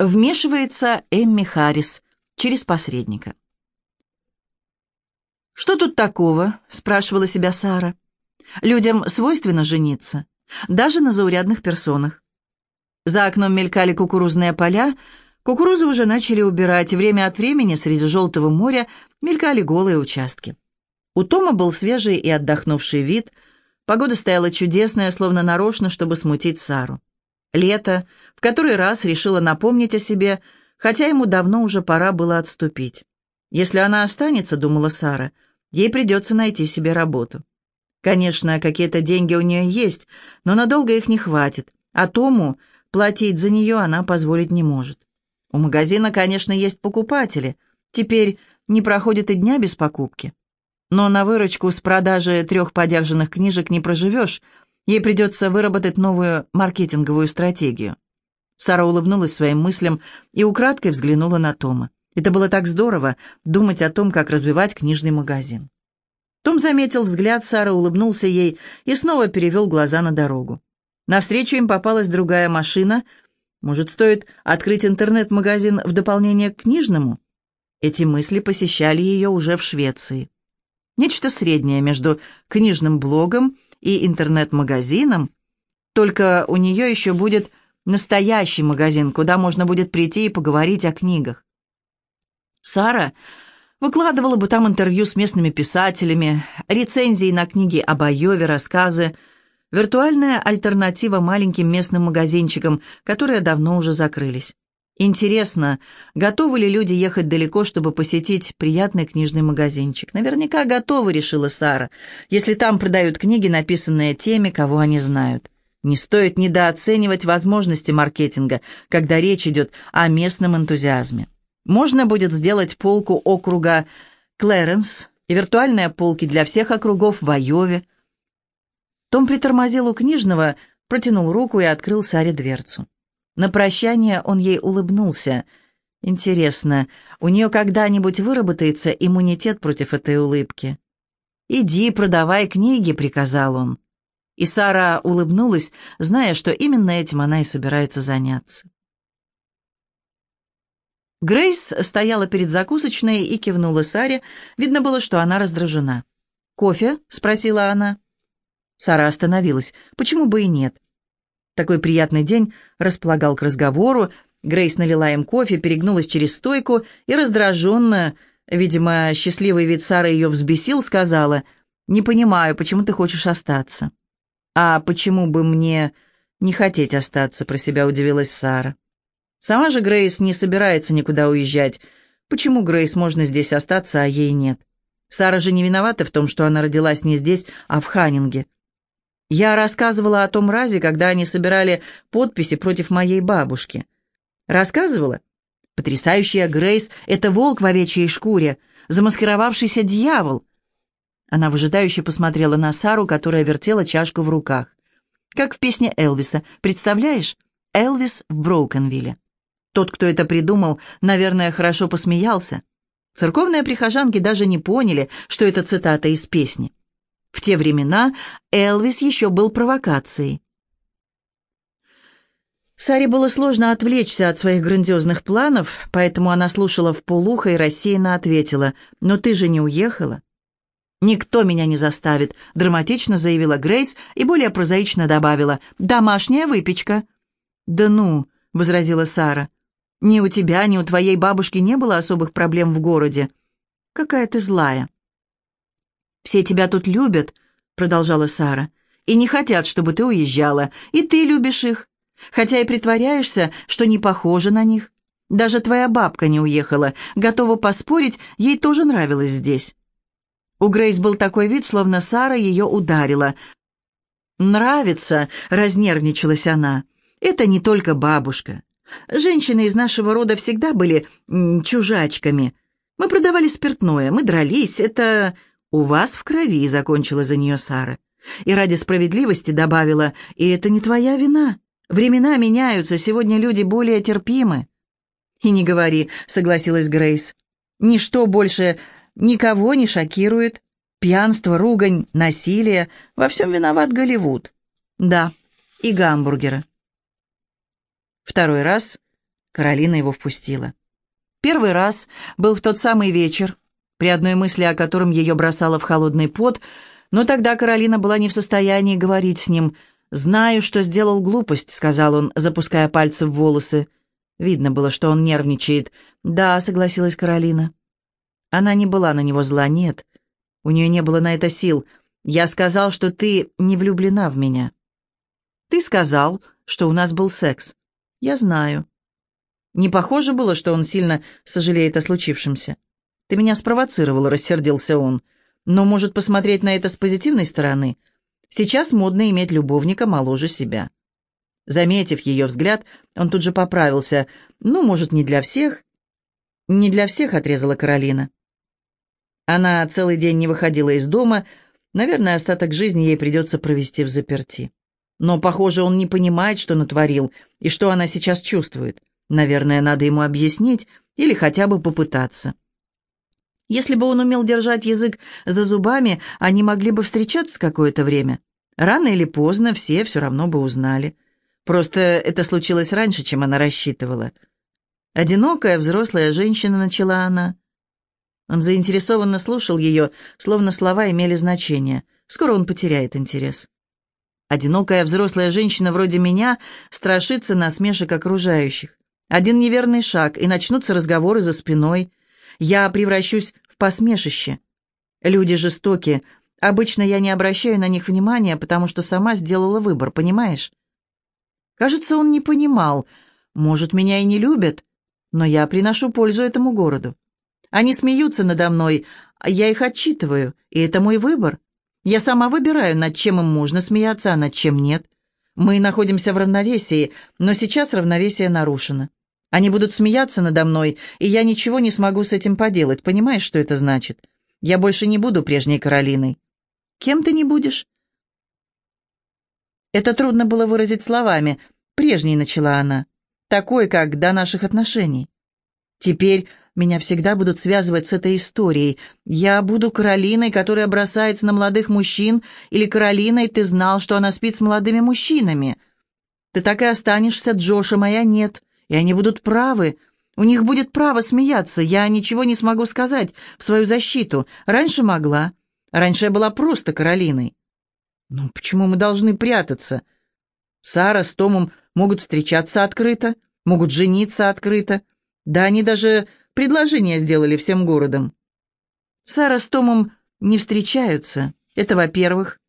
Вмешивается Эмми Харрис через посредника. «Что тут такого?» — спрашивала себя Сара. «Людям свойственно жениться, даже на заурядных персонах. За окном мелькали кукурузные поля, кукурузу уже начали убирать, время от времени среди желтого моря мелькали голые участки. У Тома был свежий и отдохнувший вид, погода стояла чудесная, словно нарочно, чтобы смутить Сару. Лето в который раз решила напомнить о себе, хотя ему давно уже пора было отступить. Если она останется, думала Сара, ей придется найти себе работу. Конечно, какие-то деньги у нее есть, но надолго их не хватит, а Тому платить за нее она позволить не может. У магазина, конечно, есть покупатели, теперь не проходит и дня без покупки. Но на выручку с продажи трех подержанных книжек не проживешь, ей придется выработать новую маркетинговую стратегию. Сара улыбнулась своим мыслям и украдкой взглянула на Тома. Это было так здорово, думать о том, как развивать книжный магазин. Том заметил взгляд Сары, улыбнулся ей и снова перевел глаза на дорогу. Навстречу им попалась другая машина. Может, стоит открыть интернет-магазин в дополнение к книжному? Эти мысли посещали ее уже в Швеции. Нечто среднее между книжным блогом и интернет-магазином, только у нее еще будет настоящий магазин, куда можно будет прийти и поговорить о книгах. Сара выкладывала бы там интервью с местными писателями, рецензии на книги об Айове, рассказы, виртуальная альтернатива маленьким местным магазинчикам, которые давно уже закрылись. Интересно, готовы ли люди ехать далеко, чтобы посетить приятный книжный магазинчик? Наверняка готовы, решила Сара, если там продают книги, написанные теми, кого они знают. Не стоит недооценивать возможности маркетинга, когда речь идет о местном энтузиазме. Можно будет сделать полку округа Клэренс и виртуальные полки для всех округов в Айове. Том притормозил у книжного, протянул руку и открыл Саре дверцу. На прощание он ей улыбнулся. Интересно, у нее когда-нибудь выработается иммунитет против этой улыбки? «Иди, продавай книги», — приказал он. И Сара улыбнулась, зная, что именно этим она и собирается заняться. Грейс стояла перед закусочной и кивнула Саре. Видно было, что она раздражена. «Кофе?» — спросила она. Сара остановилась. «Почему бы и нет?» Такой приятный день располагал к разговору. Грейс налила им кофе, перегнулась через стойку и раздраженно, видимо, счастливый вид Сары ее взбесил, сказала, «Не понимаю, почему ты хочешь остаться?» «А почему бы мне не хотеть остаться?» — про себя удивилась Сара. Сама же Грейс не собирается никуда уезжать. Почему Грейс можно здесь остаться, а ей нет? Сара же не виновата в том, что она родилась не здесь, а в Ханнинге. Я рассказывала о том разе, когда они собирали подписи против моей бабушки. Рассказывала? Потрясающая Грейс — это волк в овечьей шкуре, замаскировавшийся дьявол. Она выжидающе посмотрела на Сару, которая вертела чашку в руках. Как в песне Элвиса, представляешь? Элвис в Броукенвилле. Тот, кто это придумал, наверное, хорошо посмеялся. Церковные прихожанки даже не поняли, что это цитата из песни. В те времена Элвис еще был провокацией. Саре было сложно отвлечься от своих грандиозных планов, поэтому она слушала в полухо и рассеянно ответила, «Но ты же не уехала?» «Никто меня не заставит», — драматично заявила Грейс и более прозаично добавила, «домашняя выпечка». «Да ну», — возразила Сара, ни у тебя, ни у твоей бабушки не было особых проблем в городе. Какая ты злая». «Все тебя тут любят», — продолжала Сара, «и не хотят, чтобы ты уезжала, и ты любишь их, хотя и притворяешься, что не похожа на них. Даже твоя бабка не уехала, готова поспорить, ей тоже нравилось здесь». У Грейс был такой вид, словно Сара ее ударила. «Нравится», — разнервничалась она, — «это не только бабушка. Женщины из нашего рода всегда были чужачками. Мы продавали спиртное, мы дрались. Это у вас в крови, закончила за нее Сара. И ради справедливости добавила, и это не твоя вина. Времена меняются, сегодня люди более терпимы. И не говори, согласилась Грейс. Ничто больше никого не шокирует. Пьянство, ругань, насилие — во всем виноват Голливуд. Да, и гамбургеры. Второй раз Каролина его впустила. Первый раз был в тот самый вечер, при одной мысли о котором ее бросало в холодный пот, но тогда Каролина была не в состоянии говорить с ним. «Знаю, что сделал глупость», — сказал он, запуская пальцы в волосы. Видно было, что он нервничает. «Да», — согласилась Каролина. Она не была на него зла, нет. У нее не было на это сил. «Я сказал, что ты не влюблена в меня». «Ты сказал, что у нас был секс». «Я знаю». Не похоже было, что он сильно сожалеет о случившемся. «Ты меня спровоцировал», — рассердился он. «Но, может, посмотреть на это с позитивной стороны? Сейчас модно иметь любовника моложе себя». Заметив ее взгляд, он тут же поправился. «Ну, может, не для всех?» «Не для всех», — отрезала Каролина. Она целый день не выходила из дома. Наверное, остаток жизни ей придется провести в заперти. Но, похоже, он не понимает, что натворил и что она сейчас чувствует. Наверное, надо ему объяснить или хотя бы попытаться. Если бы он умел держать язык за зубами, они могли бы встречаться какое-то время. Рано или поздно все все равно бы узнали. Просто это случилось раньше, чем она рассчитывала. «Одинокая взрослая женщина», — начала она. Он заинтересованно слушал ее, словно слова имели значение. Скоро он потеряет интерес. Одинокая взрослая женщина вроде меня страшится насмешек окружающих. Один неверный шаг, и начнутся разговоры за спиной. Я превращусь в посмешище. Люди жестоки. Обычно я не обращаю на них внимания, потому что сама сделала выбор, понимаешь? Кажется, он не понимал. Может, меня и не любят, но я приношу пользу этому городу. Они смеются надо мной, а я их отчитываю, и это мой выбор. Я сама выбираю, над чем им можно смеяться, а над чем нет. Мы находимся в равновесии, но сейчас равновесие нарушено. Они будут смеяться надо мной, и я ничего не смогу с этим поделать. Понимаешь, что это значит? Я больше не буду прежней Каролиной. Кем ты не будешь? Это трудно было выразить словами. Прежней начала она. Такой, как до наших отношений. Теперь меня всегда будут связывать с этой историей. Я буду Каролиной, которая бросается на молодых мужчин, или Каролиной, ты знал, что она спит с молодыми мужчинами. Ты так и останешься Джошем, а я нет. И они будут правы. У них будет право смеяться. Я ничего не смогу сказать в свою защиту. Раньше могла. Раньше я была просто Каролиной. Ну, почему мы должны прятаться? Сара с Томом могут встречаться открыто, могут жениться открыто. Да они даже предложение сделали всем городом. Сара с Томом не встречаются. Это во-первых.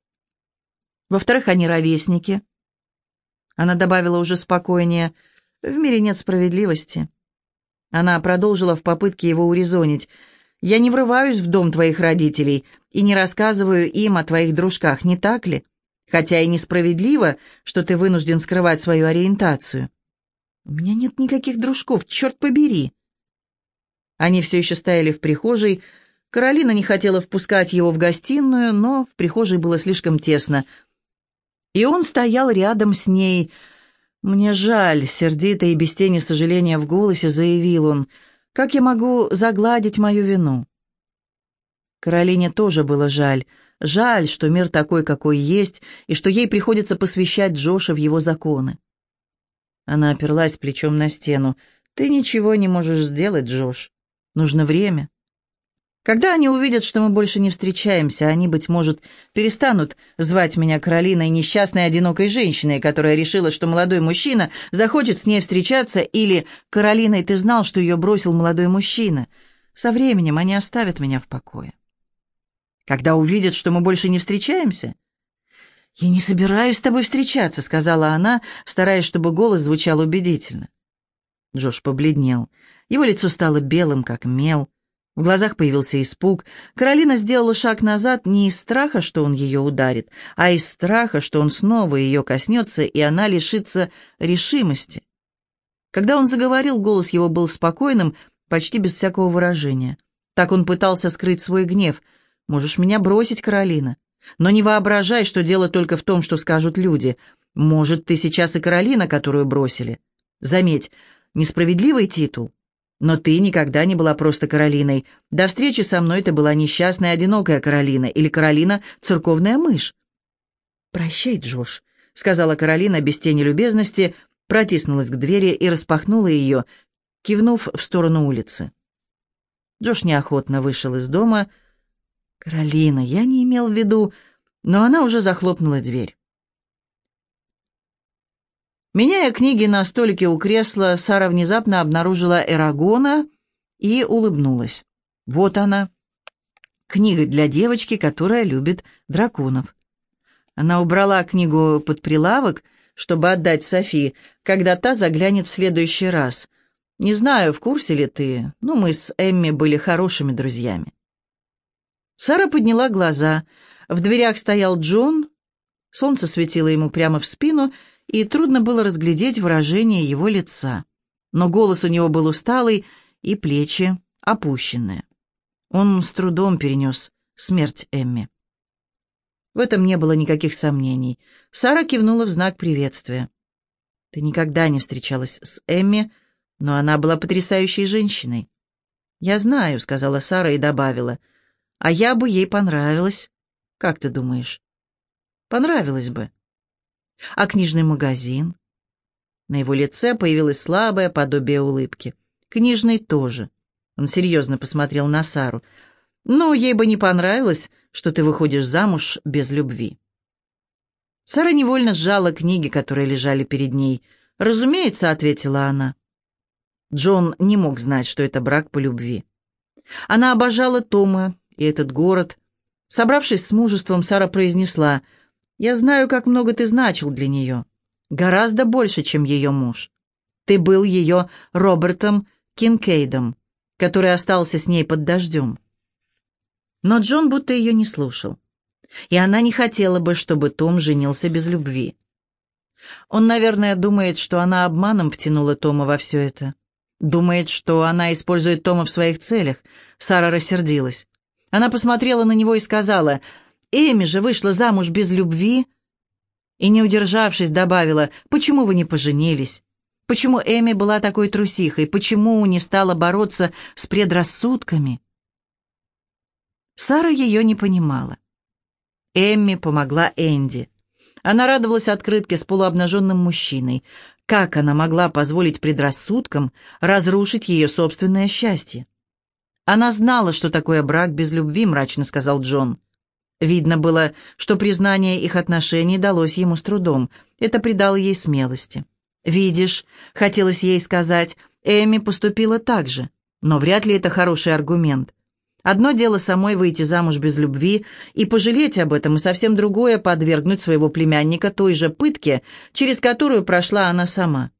Во-вторых, они ровесники. Она добавила уже спокойнее. В мире нет справедливости. Она продолжила в попытке его урезонить. Я не врываюсь в дом твоих родителей и не рассказываю им о твоих дружках, не так ли? Хотя и несправедливо, что ты вынужден скрывать свою ориентацию. У меня нет никаких дружков, черт побери. Они все еще стояли в прихожей. Каролина не хотела впускать его в гостиную, но в прихожей было слишком тесно. И он стоял рядом с ней. «Мне жаль», — сердито и без тени сожаления в голосе заявил он, — как я могу загладить мою вину? Каролине тоже было жаль. Жаль, что мир такой, какой есть, и что ей приходится посвящать Джоша в его законы. Она оперлась плечом на стену. «Ты ничего не можешь сделать, Джош. Нужно время. Когда они увидят, что мы больше не встречаемся, они, быть может, перестанут звать меня Каролиной несчастной одинокой женщиной, которая решила, что молодой мужчина захочет с ней встречаться, или «Каролиной, ты знал, что ее бросил молодой мужчина». Со временем они оставят меня в покое. Когда увидят, что мы больше не встречаемся, «Я не собираюсь с тобой встречаться», — сказала она, стараясь, чтобы голос звучал убедительно. Джош побледнел. Его лицо стало белым, как мел. В глазах появился испуг. Каролина сделала шаг назад не из страха, что он ее ударит, а из страха, что он снова ее коснется, и она лишится решимости. Когда он заговорил, голос его был спокойным, почти без всякого выражения. Так он пытался скрыть свой гнев. «Можешь меня бросить, Каролина. Но не воображай, что дело только в том, что скажут люди. Может, ты сейчас и Каролина, которую бросили. Заметь, несправедливый титул. Но ты никогда не была просто Каролиной. До встречи со мной ты была несчастная, одинокая Каролина или Каролина — церковная мышь. «Прощай, Джош», — сказала Каролина без тени любезности, протиснулась к двери и распахнула ее, кивнув в сторону улицы. Джош неохотно вышел из дома. «Каролина, я не имел в виду...» Но она уже захлопнула дверь. Меняя книги на столике у кресла, Сара внезапно обнаружила Эрагона и улыбнулась. Вот она. Книга для девочки, которая любит драконов. Она убрала книгу под прилавок, чтобы отдать Софи, когда та заглянет в следующий раз. Не знаю, в курсе ли ты, но мы с Эмми были хорошими друзьями. Сара подняла глаза. В дверях стоял Джон. Солнце светило ему прямо в спину, и трудно было разглядеть выражение его лица. Но голос у него был усталый, и плечи опущенные. Он с трудом перенес смерть Эмми. В этом не было никаких сомнений. Сара кивнула в знак приветствия. «Ты никогда не встречалась с Эмми, но она была потрясающей женщиной». «Я знаю», — сказала Сара и добавила. «А я бы ей понравилась. Как ты думаешь?» «Понравилось бы». «А книжный магазин?» На его лице появилось слабое подобие улыбки. «Книжный тоже». Он серьезно посмотрел на Сару. «Но ей бы не понравилось, что ты выходишь замуж без любви». Сара невольно сжала книги, которые лежали перед ней. «Разумеется», — ответила она. Джон не мог знать, что это брак по любви. Она обожала Тома и этот город. Собравшись с мужеством, Сара произнесла, «Я знаю, как много ты значил для нее. Гораздо больше, чем ее муж. Ты был ее Робертом Кинкейдом, который остался с ней под дождем». Но Джон будто ее не слушал. И она не хотела бы, чтобы Том женился без любви. Он, наверное, думает, что она обманом втянула Тома во все это. Думает, что она использует Тома в своих целях. Сара рассердилась. Она посмотрела на него и сказала, «Эми же вышла замуж без любви». И, не удержавшись, добавила, «Почему вы не поженились? Почему Эми была такой трусихой? Почему не стала бороться с предрассудками?» Сара ее не понимала. Эмми помогла Энди. Она радовалась открытке с полуобнаженным мужчиной. Как она могла позволить предрассудкам разрушить ее собственное счастье? «Она знала, что такое брак без любви», — мрачно сказал Джон. Видно было, что признание их отношений далось ему с трудом. Это придало ей смелости. «Видишь», — хотелось ей сказать, — Эми поступила так же. Но вряд ли это хороший аргумент. Одно дело самой выйти замуж без любви и пожалеть об этом, и совсем другое — подвергнуть своего племянника той же пытке, через которую прошла она сама.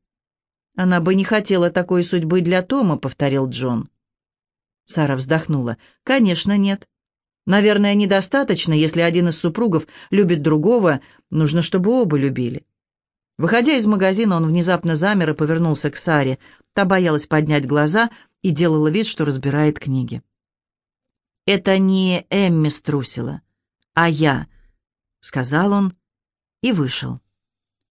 «Она бы не хотела такой судьбы для Тома», — повторил Джон. Сара вздохнула. «Конечно, нет. Наверное, недостаточно, если один из супругов любит другого, нужно, чтобы оба любили». Выходя из магазина, он внезапно замер и повернулся к Саре. Та боялась поднять глаза и делала вид, что разбирает книги. «Это не Эмми струсила, а я», — сказал он и вышел.